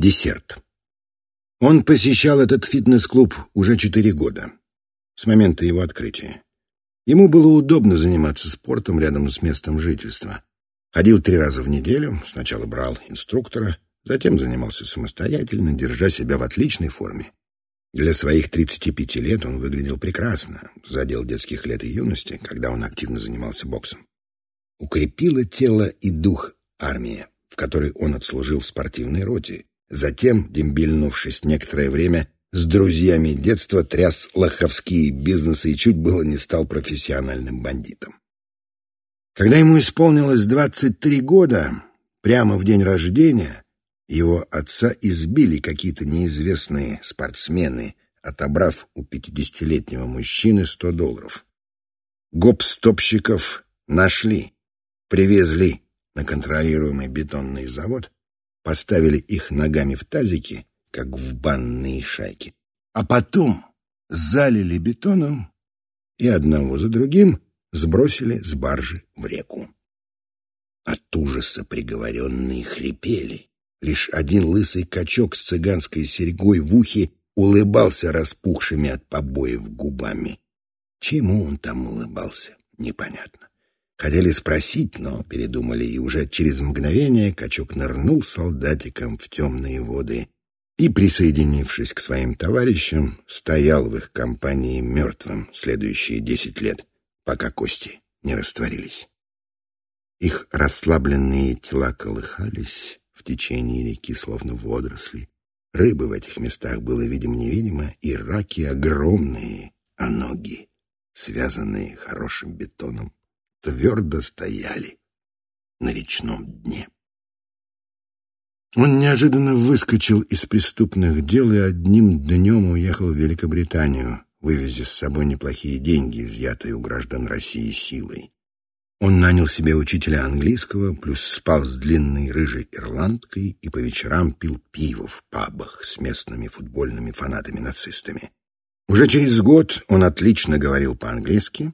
Десерт. Он посещал этот фитнес-клуб уже четыре года, с момента его открытия. Ему было удобно заниматься спортом рядом с местом жительства. Ходил три раза в неделю, сначала брал инструктора, затем занимался самостоятельно, держа себя в отличной форме. Для своих 35 лет он выглядел прекрасно, задел детских лет и юности, когда он активно занимался боксом. Укрепило тело и дух армия, в которой он отслужил в спортивной роте, Затем, дембельнувшись некоторое время, с друзьями детства тряс лоховские бизнесы и чуть было не стал профессиональным бандитом. Когда ему исполнилось 23 года, прямо в день рождения, его отца избили какие-то неизвестные спортсмены, отобрав у 50-летнего мужчины 100 долларов. Гоп-стопщиков нашли, привезли на контролируемый бетонный завод поставили их ногами в тазики, как в банные шайки, а потом залили бетоном и одного за другим сбросили с баржи в реку. От ужаса приговоренные хрипели. Лишь один лысый качок с цыганской серьгой в ухе улыбался распухшими от побоев губами. Чему он там улыбался, непонятно. Хотели спросить, но передумали, и уже через мгновение качок нырнул солдатиком в темные воды и, присоединившись к своим товарищам, стоял в их компании мертвым следующие десять лет, пока кости не растворились. Их расслабленные тела колыхались в течение реки, словно водоросли. Рыбы в этих местах было видимо-невидимо, и раки огромные, а ноги, связанные хорошим бетоном, твердо стояли на речном дне. Он неожиданно выскочил из преступных дел и одним днем уехал в Великобританию, вывезя с собой неплохие деньги, изъятые у граждан России силой. Он нанял себе учителя английского, плюс спал с длинной рыжей ирландкой и по вечерам пил пиво в пабах с местными футбольными фанатами-нацистами. Уже через год он отлично говорил по-английски,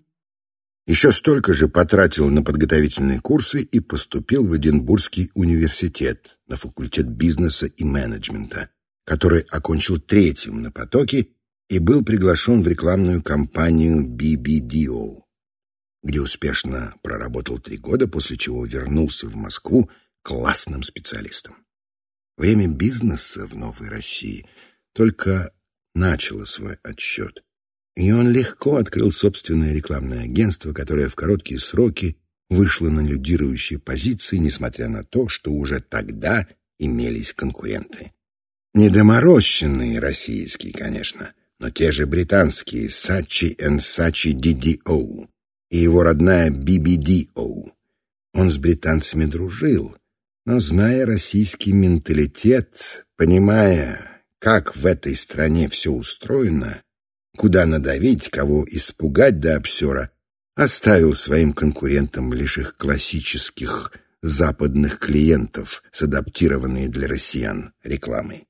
еще столько же потратил на подготовительные курсы и поступил в Эдинбургский университет на факультет бизнеса и менеджмента, который окончил третьим на потоке и был приглашен в рекламную кампанию BBDO, где успешно проработал три года, после чего вернулся в Москву классным специалистом. Время бизнеса в Новой России только начало свой отсчет. И он легко открыл собственное рекламное агентство, которое в короткие сроки вышло на лидирующие позиции, несмотря на то, что уже тогда имелись конкуренты. Недоморощенные российские, конечно, но те же британские Сачи and Сачи DDO и его родная BBDO. Он с британцами дружил, но, зная российский менталитет, понимая, как в этой стране все устроено, куда надавить, кого испугать до обсера, оставил своим конкурентам лишь их классических западных клиентов с адаптированной для россиян рекламой.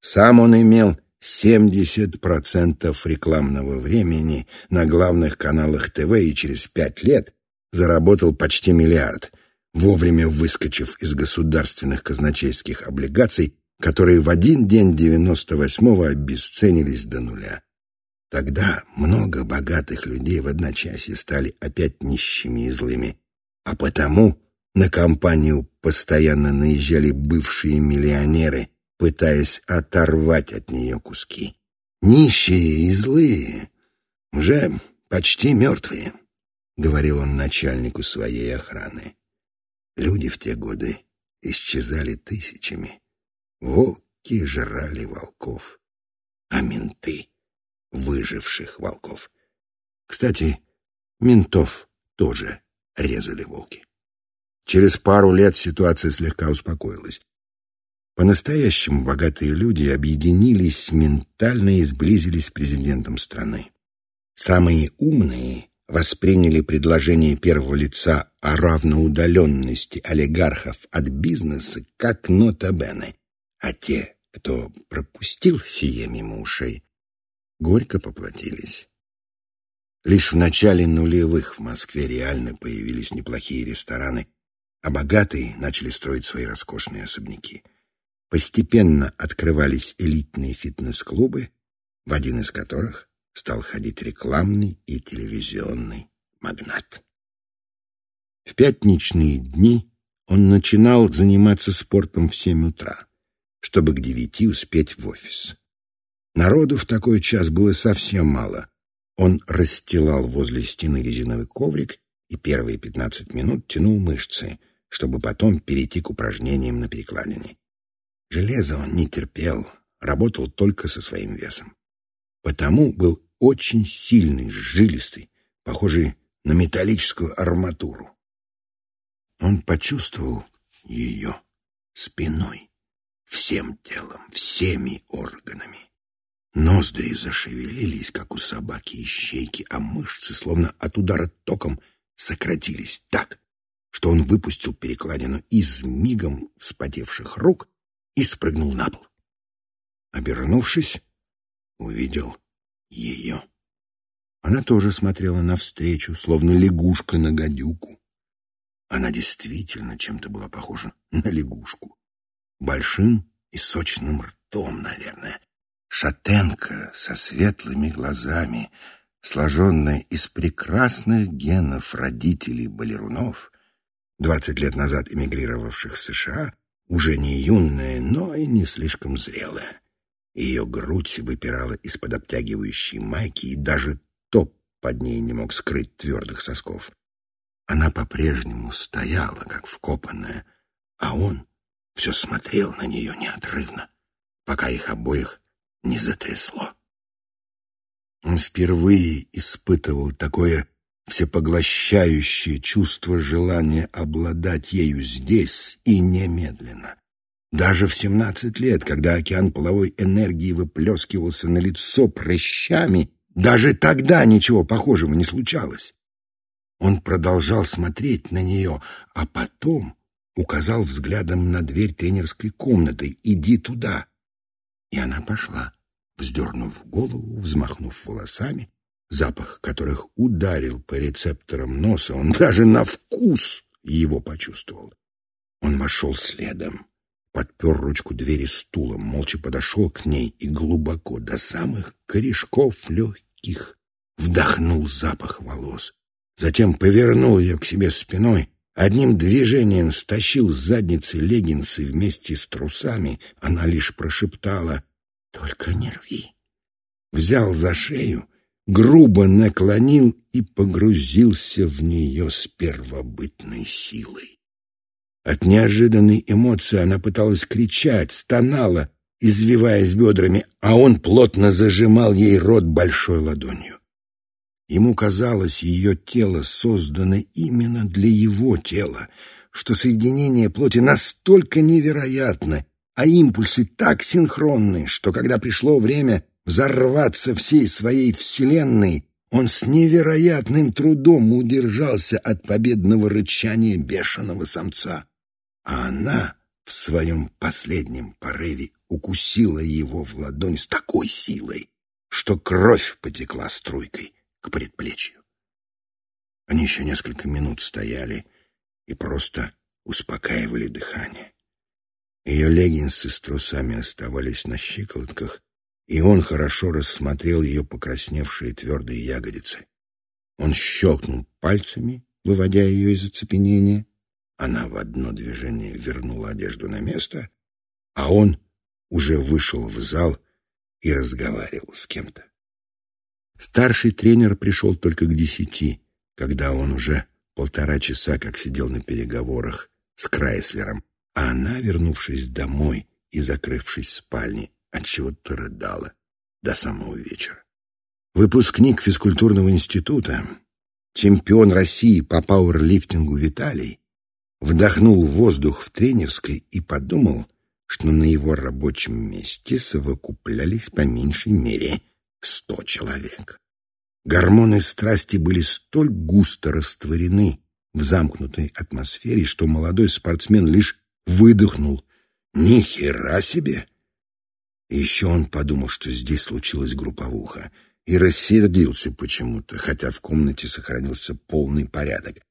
Сам он имел 70% рекламного времени на главных каналах ТВ и через пять лет заработал почти миллиард, вовремя выскочив из государственных казначейских облигаций, которые в один день 98-го обесценились до нуля. Тогда много богатых людей в одночасье стали опять нищими и злыми, а потому на компанию постоянно наезжали бывшие миллионеры, пытаясь оторвать от нее куски. Нищие и злые, уже почти мертвые, — говорил он начальнику своей охраны. Люди в те годы исчезали тысячами. Волки жрали волков, а менты выживших волков. Кстати, ментов тоже резали волки. Через пару лет ситуация слегка успокоилась. По-настоящему богатые люди объединились ментально и сблизились с президентом страны. Самые умные восприняли предложение первого лица о равноудаленности олигархов от бизнеса как нота бене, а те, кто пропустил сие мимо ушей, горько поплатились. Лишь в начале нулевых в Москве реально появились неплохие рестораны, а богатые начали строить свои роскошные особняки. Постепенно открывались элитные фитнес-клубы, в один из которых стал ходить рекламный и телевизионный магнат. В пятничные дни он начинал заниматься спортом в семь утра, чтобы к девяти успеть в офис. Народу в такой час было совсем мало. Он расстилал возле стены резиновый коврик и первые пятнадцать минут тянул мышцы, чтобы потом перейти к упражнениям на перекладине. Железо он не терпел, работал только со своим весом. Потому был очень сильный, жилистый, похожий на металлическую арматуру. Он почувствовал ее спиной, всем телом, всеми органами. Ноздри зашевелились, как у собаки ищейки, а мышцы, словно от удара током, сократились так, что он выпустил перекладину из мигом вспотевших рук и спрыгнул на пол. Обернувшись, увидел ее. Она тоже смотрела навстречу, словно лягушка на гадюку. Она действительно чем-то была похожа на лягушку. Большим и сочным ртом, наверное. Шатенка со светлыми глазами, сложенная из прекрасных генов родителей балерунов, двадцать лет назад эмигрировавших в США, уже не юная, но и не слишком зрелая. Ее грудь выпирала из-под обтягивающей майки, и даже топ под ней не мог скрыть твердых сосков. Она по-прежнему стояла, как вкопанная, а он все смотрел на нее неотрывно, пока их обоих не затрясло. Он впервые испытывал такое всепоглощающее чувство желания обладать ею здесь и немедленно. Даже в семнадцать лет, когда океан половой энергии выплескивался на лицо прыщами, даже тогда ничего похожего не случалось. Он продолжал смотреть на нее, а потом указал взглядом на дверь тренерской комнаты «Иди туда!» И она пошла, вздернув голову, взмахнув волосами, запах которых ударил по рецепторам носа. Он даже на вкус его почувствовал. Он вошел следом, подпер ручку двери стулом, молча подошел к ней и глубоко до самых корешков легких вдохнул запах волос. Затем повернул ее к себе спиной, одним движением стащил с задницы леггинсы вместе с трусами. Она лишь прошептала «Только не рви». Взял за шею, грубо наклонил и погрузился в нее с первобытной силой. От неожиданной эмоции она пыталась кричать, стонала, извиваясь бедрами, а он плотно зажимал ей рот большой ладонью. Ему казалось, ее тело создано именно для его тела, что соединение плоти настолько невероятно, а импульсы так синхронны, что когда пришло время взорваться всей своей вселенной, он с невероятным трудом удержался от победного рычания бешеного самца. А она в своем последнем порыве укусила его в ладонь с такой силой, что кровь потекла струйкой к предплечью. Они еще несколько минут стояли и просто успокаивали дыхание. Ее леггинсы с трусами оставались на щиколотках, и он хорошо рассмотрел ее покрасневшие твердые ягодицы. Он щелкнул пальцами, выводя ее из оцепенения. Она в одно движение вернула одежду на место, а он уже вышел в зал и разговаривал с кем-то. Старший тренер пришел только к десяти, когда он уже полтора часа как сидел на переговорах с Крайслером, а она, вернувшись домой и закрывшись в спальне, отчего-то рыдала до самого вечера. Выпускник физкультурного института, чемпион России по пауэрлифтингу Виталий, вдохнул воздух в тренерской и подумал, что на его рабочем месте совокуплялись по меньшей мере сто человек. Гормоны страсти были столь густо растворены в замкнутой атмосфере, что молодой спортсмен лишь выдохнул. Ни хера себе! Еще он подумал, что здесь случилась групповуха, и рассердился почему-то, хотя в комнате сохранился полный порядок.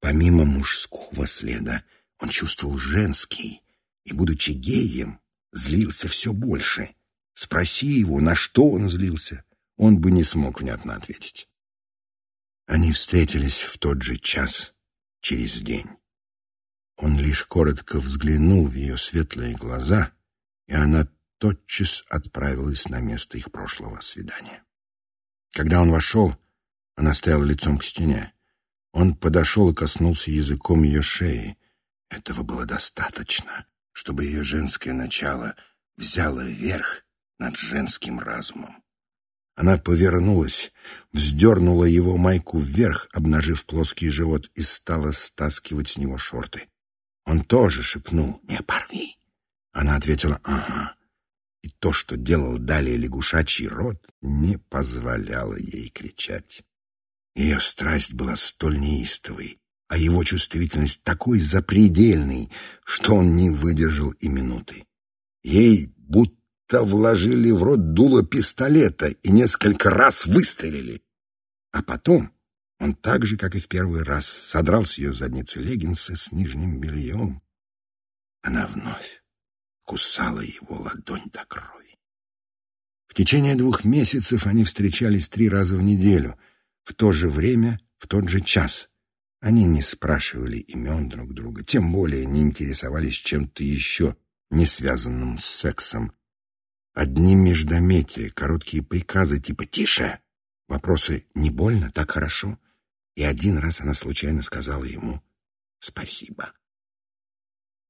Помимо мужского следа, он чувствовал женский, и, будучи геем, злился все больше. Спроси его, на что он злился, он бы не смог внятно ответить. Они встретились в тот же час, через день. Он лишь коротко взглянул в ее светлые глаза, и она тотчас отправилась на место их прошлого свидания. Когда он вошел, она стояла лицом к стене. Он подошел и коснулся языком ее шеи. Этого было достаточно, чтобы ее женское начало взяло верх над женским разумом. Она повернулась, вздернула его майку вверх, обнажив плоский живот, и стала стаскивать с него шорты. Он тоже шепнул «Не порви». Она ответила «Ага». И то, что делал далее лягушачий рот, не позволяло ей кричать. Ее страсть была столь неистовой, а его чувствительность такой запредельной, что он не выдержал и минуты. Ей будто вложили в рот дуло пистолета и несколько раз выстрелили. А потом он так же, как и в первый раз, содрал с ее задницы леггинсы с нижним бельем. Она вновь кусала его ладонь до крови. В течение двух месяцев они встречались три раза в неделю, в то же время, в тот же час. Они не спрашивали имен друг друга, тем более не интересовались чем-то еще, не связанным с сексом. Одни междометия, короткие приказы типа «Тише!», вопросы «Не больно? Так хорошо?» И один раз она случайно сказала ему «спасибо».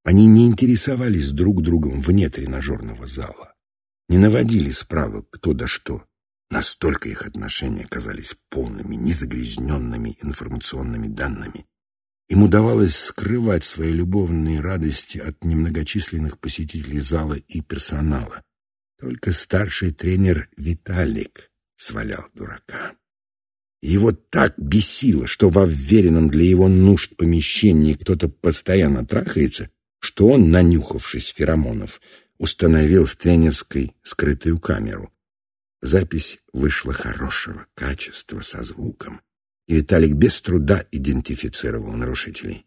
Они не интересовались друг другом вне тренажерного зала, не наводили справок кто да что. Настолько их отношения казались полными, незагрязненными информационными данными. Им удавалось скрывать свои любовные радости от немногочисленных посетителей зала и персонала. Только старший тренер Виталик свалял дурака. Его так бесило, что во вверенном для его нужд помещении кто-то постоянно трахается, что он, нанюхавшись феромонов, установил в тренерской скрытую камеру. Запись вышла хорошего качества со звуком, и Виталик без труда идентифицировал нарушителей.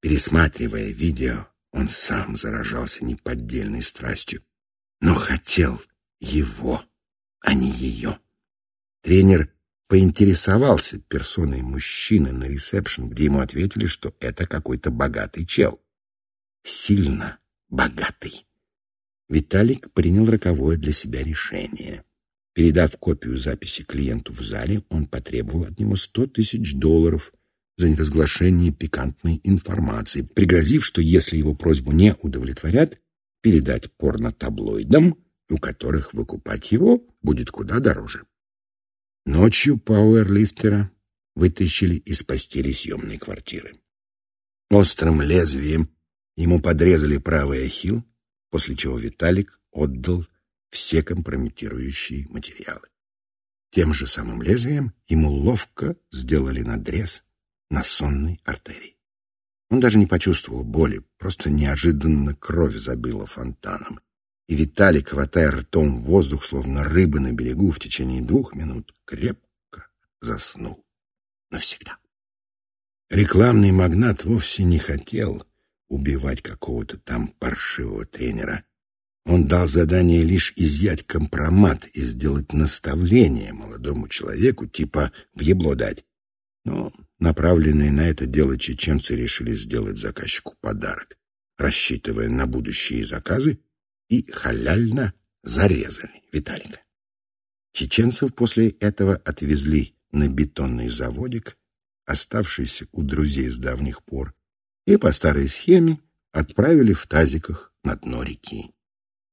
Пересматривая видео, он сам заражался неподдельной страстью, но хотел его, а не ее. Тренер поинтересовался персоной мужчины на ресепшн, где ему ответили, что это какой-то богатый чел. Сильно богатый. Виталик принял роковое для себя решение. Передав копию записи клиенту в зале, он потребовал от него сто тысяч долларов за неразглашение пикантной информации, пригрозив, что если его просьбу не удовлетворят, передать порно-таблоидам, у которых выкупать его будет куда дороже. Ночью пауэрлифтера вытащили из постели съемной квартиры. Острым лезвием ему подрезали правый ахилл, после чего Виталик отдал все компрометирующие материалы. Тем же самым лезвием ему ловко сделали надрез на сонной артерии. Он даже не почувствовал боли, просто неожиданно кровь забила фонтаном и Виталик, хватая ртом воздух, словно рыба на берегу, в течение двух минут крепко заснул навсегда. Рекламный магнат вовсе не хотел убивать какого-то там паршивого тренера. Он дал задание лишь изъять компромат и сделать наставление молодому человеку, типа «въебло дать». Но направленные на это дело чеченцы решили сделать заказчику подарок, рассчитывая на будущие заказы и халяльно зарезали Виталика. Чеченцев после этого отвезли на бетонный заводик, оставшийся у друзей с давних пор, и по старой схеме отправили в тазиках на дно реки.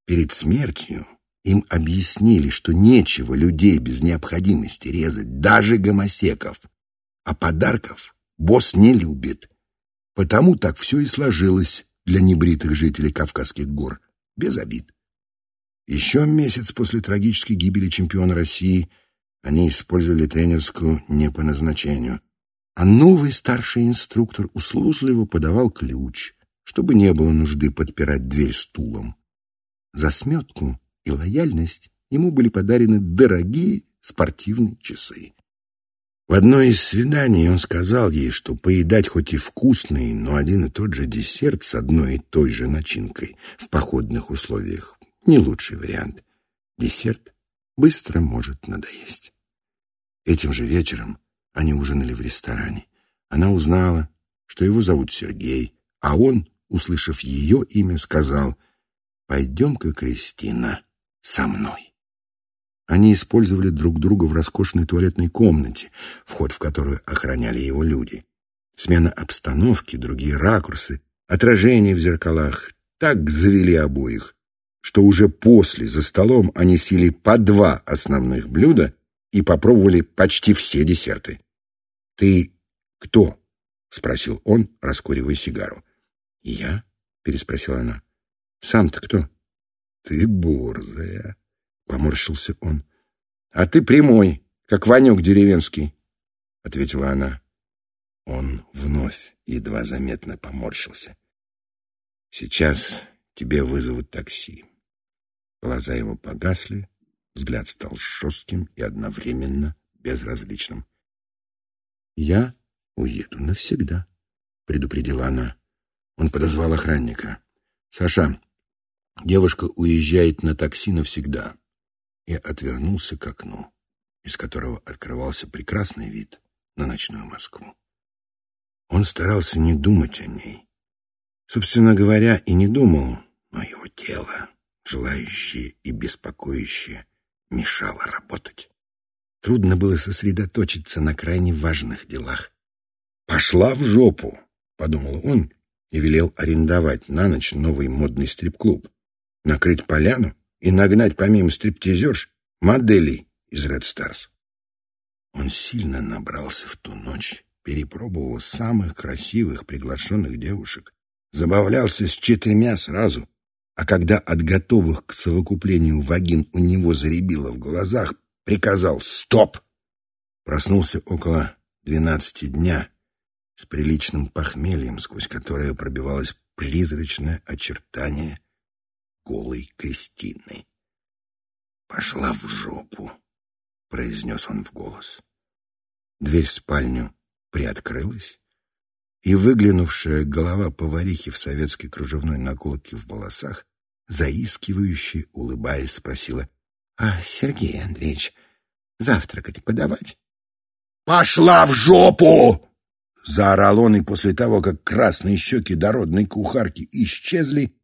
Перед смертью им объяснили, что нечего людей без необходимости резать, даже гомосеков, а подарков босс не любит. Потому так все и сложилось для небритых жителей Кавказских гор без обид. Еще месяц после трагической гибели чемпиона России они использовали тренерскую не по назначению, а новый старший инструктор услужливо подавал ключ, чтобы не было нужды подпирать дверь стулом. За сметку и лояльность ему были подарены дорогие спортивные часы. В одно из свиданий он сказал ей, что поедать хоть и вкусный, но один и тот же десерт с одной и той же начинкой в походных условиях не лучший вариант. Десерт быстро может надоесть. Этим же вечером они ужинали в ресторане. Она узнала, что его зовут Сергей, а он, услышав ее имя, сказал «Пойдем-ка, Кристина, со мной». Они использовали друг друга в роскошной туалетной комнате, вход в которую охраняли его люди. Смена обстановки, другие ракурсы, отражения в зеркалах так завели обоих, что уже после за столом они съели по два основных блюда и попробовали почти все десерты. «Ты кто?» — спросил он, раскуривая сигару. «Я?» — переспросила она. «Сам-то кто?» «Ты борзая», — поморщился он. «А ты прямой, как Ванек деревенский», — ответила она. Он вновь едва заметно поморщился. «Сейчас тебе вызовут такси». Глаза его погасли, взгляд стал жестким и одновременно безразличным. «Я уеду навсегда», — предупредила она. Он подозвал охранника. «Саша, девушка уезжает на такси навсегда и отвернулся к окну, из которого открывался прекрасный вид на ночную Москву. Он старался не думать о ней. Собственно говоря, и не думал, но его тело, желающее и беспокоящее, мешало работать. Трудно было сосредоточиться на крайне важных делах. «Пошла в жопу!» — подумал он и велел арендовать на ночь новый модный стрип-клуб, накрыть поляну и нагнать помимо стриптизерш моделей из Red Stars. Он сильно набрался в ту ночь, перепробовал самых красивых приглашенных девушек, забавлялся с четырьмя сразу, а когда от готовых к совокуплению вагин у него заребило в глазах, приказал «Стоп!». Проснулся около двенадцати дня с приличным похмельем, сквозь которое пробивалось призрачное очертание голой Кристины. «Пошла в жопу», — произнес он в голос. Дверь в спальню приоткрылась, и выглянувшая голова поварихи в советской кружевной наколке в волосах, заискивающе улыбаясь, спросила, «А, Сергей Андреевич, завтракать подавать?» «Пошла в жопу!» Заорал он, и после того, как красные щеки дородной кухарки исчезли,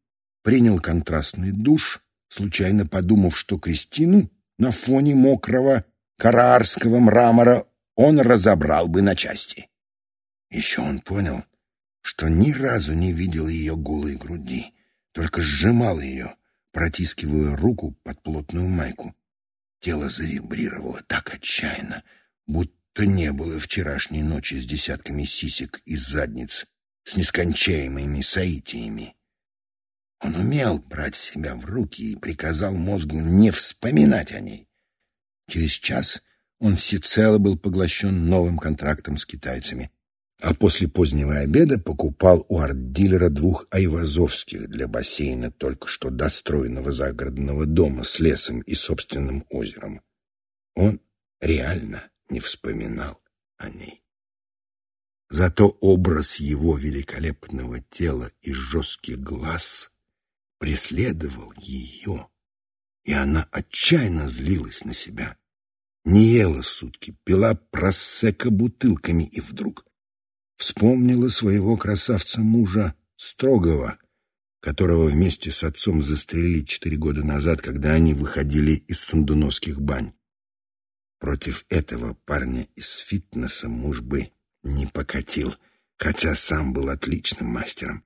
принял контрастный душ, случайно подумав, что Кристину на фоне мокрого караарского мрамора он разобрал бы на части. Еще он понял, что ни разу не видел ее голой груди, только сжимал ее, протискивая руку под плотную майку. Тело завибрировало так отчаянно, будто не было вчерашней ночи с десятками сисек и задниц, с нескончаемыми соитиями. Он умел брать себя в руки и приказал мозгу не вспоминать о ней. Через час он всецело был поглощен новым контрактом с китайцами, а после позднего обеда покупал у арт-дилера двух айвазовских для бассейна только что достроенного загородного дома с лесом и собственным озером. Он реально не вспоминал о ней. Зато образ его великолепного тела и жестких глаз преследовал ее, и она отчаянно злилась на себя. Не ела сутки, пила просека бутылками и вдруг вспомнила своего красавца-мужа строгого, которого вместе с отцом застрелили четыре года назад, когда они выходили из сандуновских бань. Против этого парня из фитнеса муж бы не покатил, хотя сам был отличным мастером.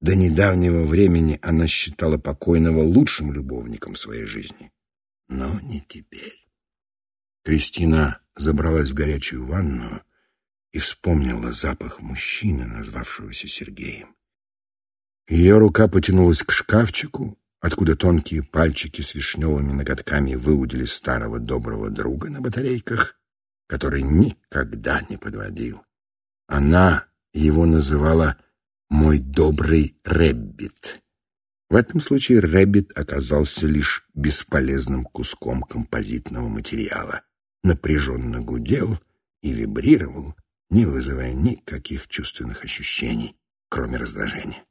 До недавнего времени она считала покойного лучшим любовником своей жизни. Но не теперь. Кристина забралась в горячую ванную и вспомнила запах мужчины, назвавшегося Сергеем. Ее рука потянулась к шкафчику, откуда тонкие пальчики с вишневыми ноготками выудили старого доброго друга на батарейках, который никогда не подводил. Она его называла мой добрый Рэббит. В этом случае Рэббит оказался лишь бесполезным куском композитного материала. Напряженно гудел, и вибрировал, не вызывая никаких чувственных ощущений, кроме раздражения.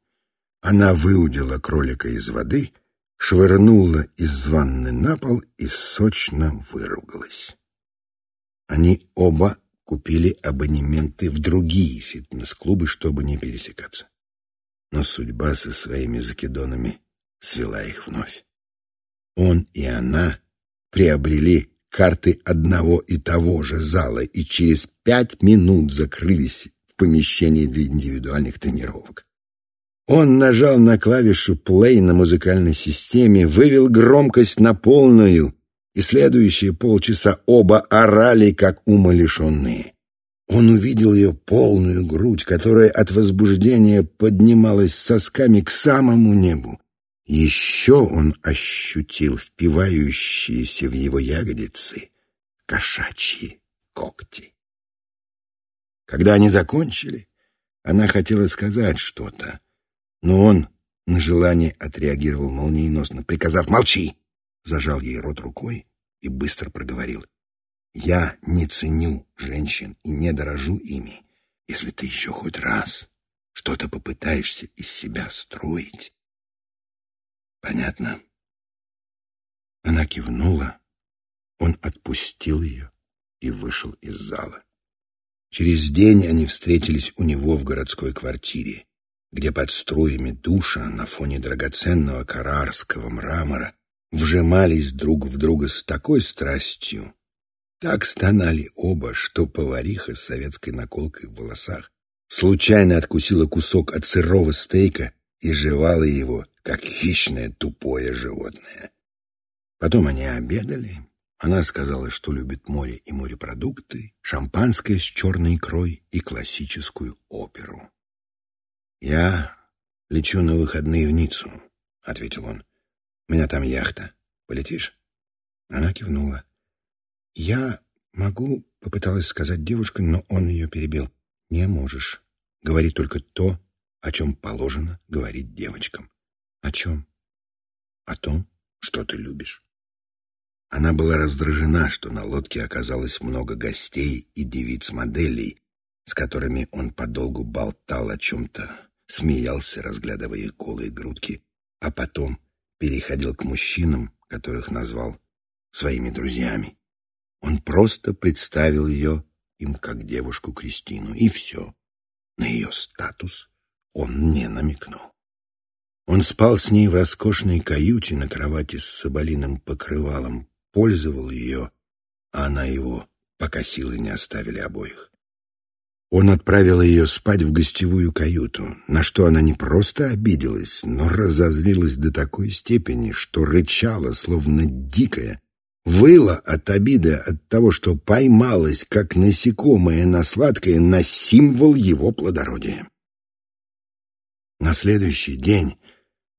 Она выудила кролика из воды, швырнула из ванны на пол и сочно выругалась. Они оба купили абонементы в другие фитнес-клубы, чтобы не пересекаться. Но судьба со своими закидонами свела их вновь. Он и она приобрели карты одного и того же зала и через пять минут закрылись в помещении для индивидуальных тренировок. Он нажал на клавишу play на музыкальной системе, вывел громкость на полную, и следующие полчаса оба орали, как умалишенные. Он увидел ее полную грудь, которая от возбуждения поднималась сосками к самому небу. Еще он ощутил впивающиеся в его ягодицы кошачьи когти. Когда они закончили, она хотела сказать что-то, но он на желание отреагировал молниеносно, приказав «Молчи!» Зажал ей рот рукой и быстро проговорил. «Я не ценю женщин и не дорожу ими. Если ты еще хоть раз что-то попытаешься из себя строить, Понятно. Она кивнула. Он отпустил ее и вышел из зала. Через день они встретились у него в городской квартире, где под струями душа на фоне драгоценного карарского мрамора вжимались друг в друга с такой страстью, так стонали оба, что повариха с советской наколкой в волосах случайно откусила кусок от сырого стейка и жевала его, как хищное тупое животное. Потом они обедали. Она сказала, что любит море и морепродукты, шампанское с черной икрой и классическую оперу. «Я лечу на выходные в Ниццу», — ответил он. «У меня там яхта. Полетишь?» Она кивнула. «Я могу», — попыталась сказать девушка, но он ее перебил. «Не можешь. Говори только то, о чем положено говорить девочкам. О чем? О том, что ты любишь. Она была раздражена, что на лодке оказалось много гостей и девиц-моделей, с которыми он подолгу болтал о чем-то, смеялся, разглядывая их голые грудки, а потом переходил к мужчинам, которых назвал своими друзьями. Он просто представил ее им как девушку Кристину, и все. На ее статус он не намекнул. Он спал с ней в роскошной каюте на кровати с соболиным покрывалом, пользовал ее, а она его, пока силы не оставили обоих. Он отправил ее спать в гостевую каюту, на что она не просто обиделась, но разозлилась до такой степени, что рычала, словно дикая, выла от обиды от того, что поймалась, как насекомое на сладкое, на символ его плодородия. На следующий день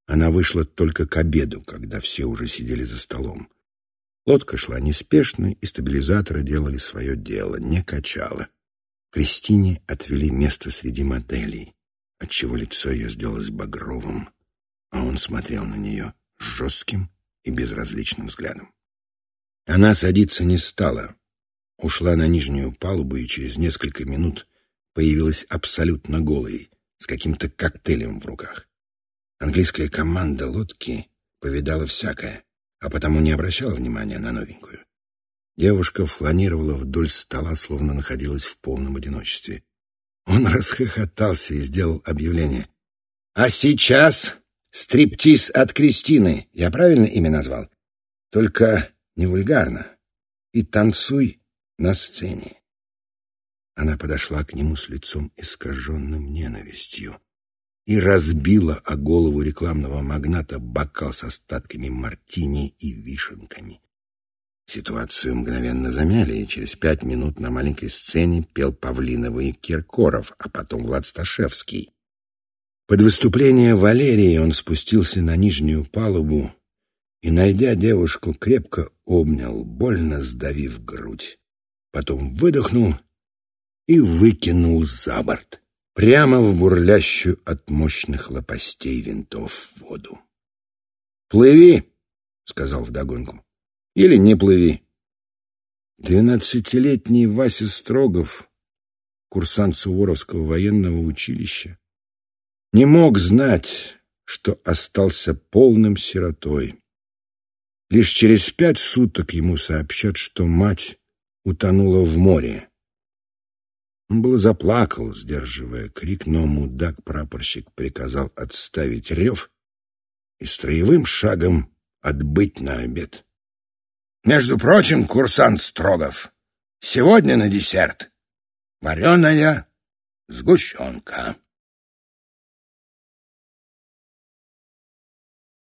она вышла только к обеду, когда все уже сидели за столом. Лодка шла неспешно, и стабилизаторы делали свое дело, не качала. Кристине отвели место среди моделей, отчего лицо ее сделалось багровым, а он смотрел на нее жестким и безразличным взглядом. Она садиться не стала, ушла на нижнюю палубу и через несколько минут появилась абсолютно голой, с каким-то коктейлем в руках. Английская команда лодки повидала всякое, а потому не обращала внимания на новенькую. Девушка фланировала вдоль стола, словно находилась в полном одиночестве. Он расхохотался и сделал объявление. «А сейчас стриптиз от Кристины. Я правильно имя назвал? Только не вульгарно. И танцуй на сцене». Она подошла к нему с лицом искаженным ненавистью и разбила о голову рекламного магната бокал с остатками мартини и вишенками. Ситуацию мгновенно замяли, и через пять минут на маленькой сцене пел Павлиновый Киркоров, а потом Влад Сташевский. Под выступление Валерии он спустился на нижнюю палубу и, найдя девушку, крепко обнял, больно сдавив грудь. Потом выдохнул и выкинул за борт, прямо в бурлящую от мощных лопастей винтов воду. «Плыви!» — сказал вдогонку. «Или не плыви!» Двенадцатилетний Вася Строгов, курсант Суворовского военного училища, не мог знать, что остался полным сиротой. Лишь через пять суток ему сообщат, что мать утонула в море. Он было заплакал, сдерживая крик, но мудак-прапорщик приказал отставить рев и строевым шагом отбыть на обед. Между прочим, курсант Строгов, сегодня на десерт вареная сгущенка.